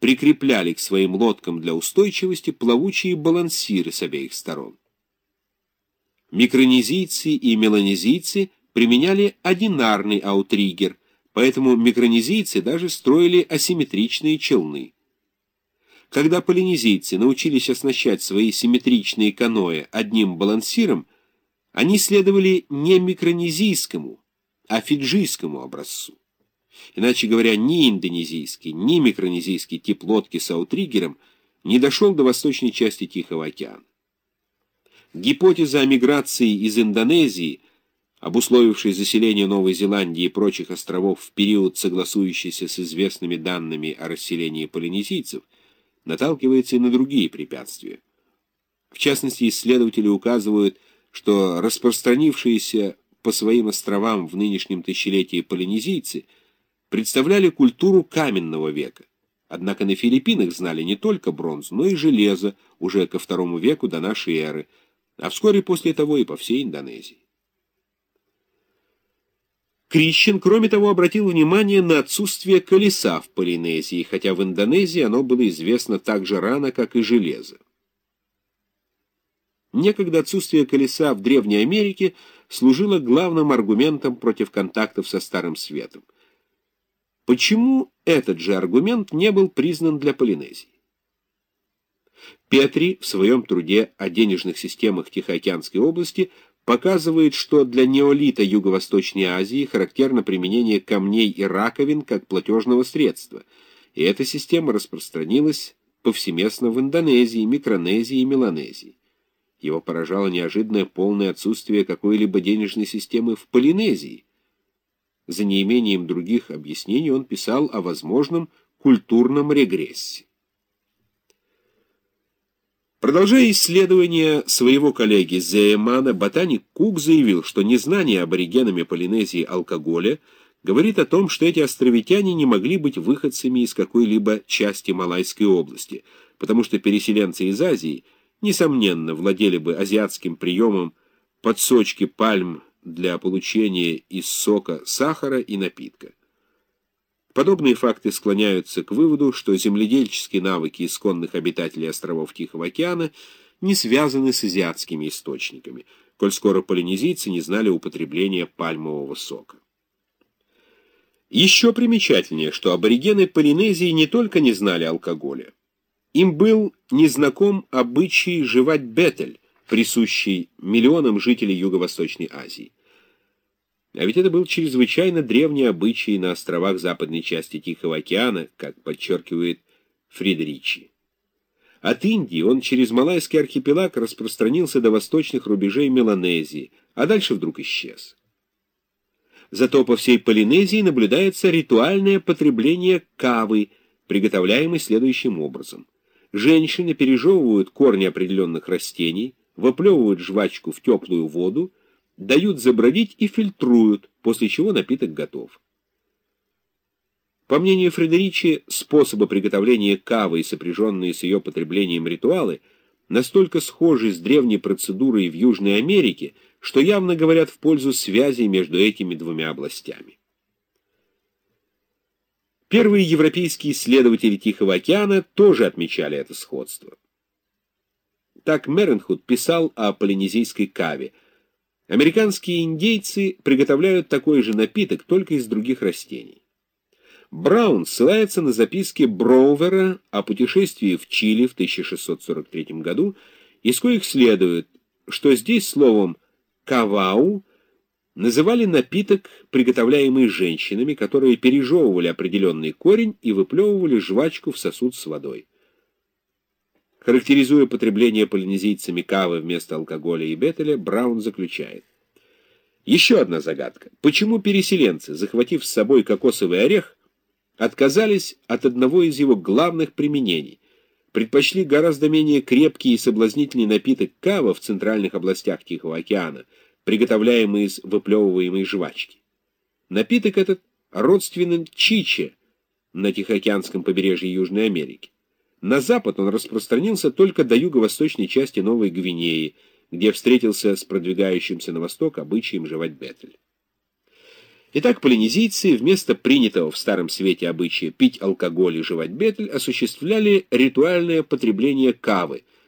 прикрепляли к своим лодкам для устойчивости плавучие балансиры с обеих сторон. Микронезийцы и меланезийцы применяли одинарный аутриггер, поэтому микронезийцы даже строили асимметричные челны. Когда полинезийцы научились оснащать свои симметричные каноэ одним балансиром, они следовали не микронезийскому, а фиджийскому образцу. Иначе говоря, ни индонезийский, ни микронезийский тип лодки с аутриггером не дошел до восточной части Тихого океана. Гипотеза о миграции из Индонезии, обусловившей заселение Новой Зеландии и прочих островов в период, согласующийся с известными данными о расселении полинезийцев, наталкивается и на другие препятствия. В частности, исследователи указывают, что распространившиеся по своим островам в нынешнем тысячелетии полинезийцы представляли культуру каменного века. Однако на Филиппинах знали не только бронзу, но и железо уже ко второму веку до нашей эры, а вскоре после того и по всей Индонезии. Крищен, кроме того, обратил внимание на отсутствие колеса в Полинезии, хотя в Индонезии оно было известно так же рано, как и железо. Некогда отсутствие колеса в Древней Америке служило главным аргументом против контактов со Старым Светом. Почему этот же аргумент не был признан для Полинезии? Петри в своем труде о денежных системах Тихоокеанской области показывает, что для неолита Юго-Восточной Азии характерно применение камней и раковин как платежного средства, и эта система распространилась повсеместно в Индонезии, Микронезии и Меланезии. Его поражало неожиданное полное отсутствие какой-либо денежной системы в Полинезии. За неимением других объяснений он писал о возможном культурном регрессе. Продолжая исследование своего коллеги Зеемана, ботаник Кук заявил, что незнание аборигенами Полинезии алкоголя говорит о том, что эти островитяне не могли быть выходцами из какой-либо части Малайской области, потому что переселенцы из Азии, несомненно, владели бы азиатским приемом подсочки пальм для получения из сока сахара и напитка. Подобные факты склоняются к выводу, что земледельческие навыки исконных обитателей островов Тихого океана не связаны с азиатскими источниками, коль скоро полинезийцы не знали употребления пальмового сока. Еще примечательнее, что аборигены Полинезии не только не знали алкоголя, им был незнаком обычай жевать бетель, присущий миллионам жителей Юго-Восточной Азии. А ведь это был чрезвычайно древний обычай на островах западной части Тихого океана, как подчеркивает Фридеричи. От Индии он через Малайский архипелаг распространился до восточных рубежей Меланезии, а дальше вдруг исчез. Зато по всей Полинезии наблюдается ритуальное потребление кавы, приготовляемой следующим образом. Женщины пережевывают корни определенных растений, выплевывают жвачку в теплую воду, дают забродить и фильтруют, после чего напиток готов. По мнению Фредеричи, способы приготовления кавы и сопряженные с ее потреблением ритуалы настолько схожи с древней процедурой в Южной Америке, что явно говорят в пользу связи между этими двумя областями. Первые европейские исследователи Тихого океана тоже отмечали это сходство. Так Меренхуд писал о полинезийской каве – Американские индейцы приготовляют такой же напиток, только из других растений. Браун ссылается на записки Броувера о путешествии в Чили в 1643 году, из коих следует, что здесь словом «кавау» называли напиток, приготовляемый женщинами, которые пережевывали определенный корень и выплевывали жвачку в сосуд с водой. Характеризуя потребление полинезийцами кавы вместо алкоголя и бетеля, Браун заключает. Еще одна загадка. Почему переселенцы, захватив с собой кокосовый орех, отказались от одного из его главных применений, предпочли гораздо менее крепкий и соблазнительный напиток кава в центральных областях Тихого океана, приготовляемый из выплевываемой жвачки. Напиток этот родственен чиче на Тихоокеанском побережье Южной Америки. На запад он распространился только до юго-восточной части Новой Гвинеи, где встретился с продвигающимся на восток обычаем жевать бетель. Итак, полинезийцы вместо принятого в Старом Свете обычая пить алкоголь и жевать бетель осуществляли ритуальное потребление кавы,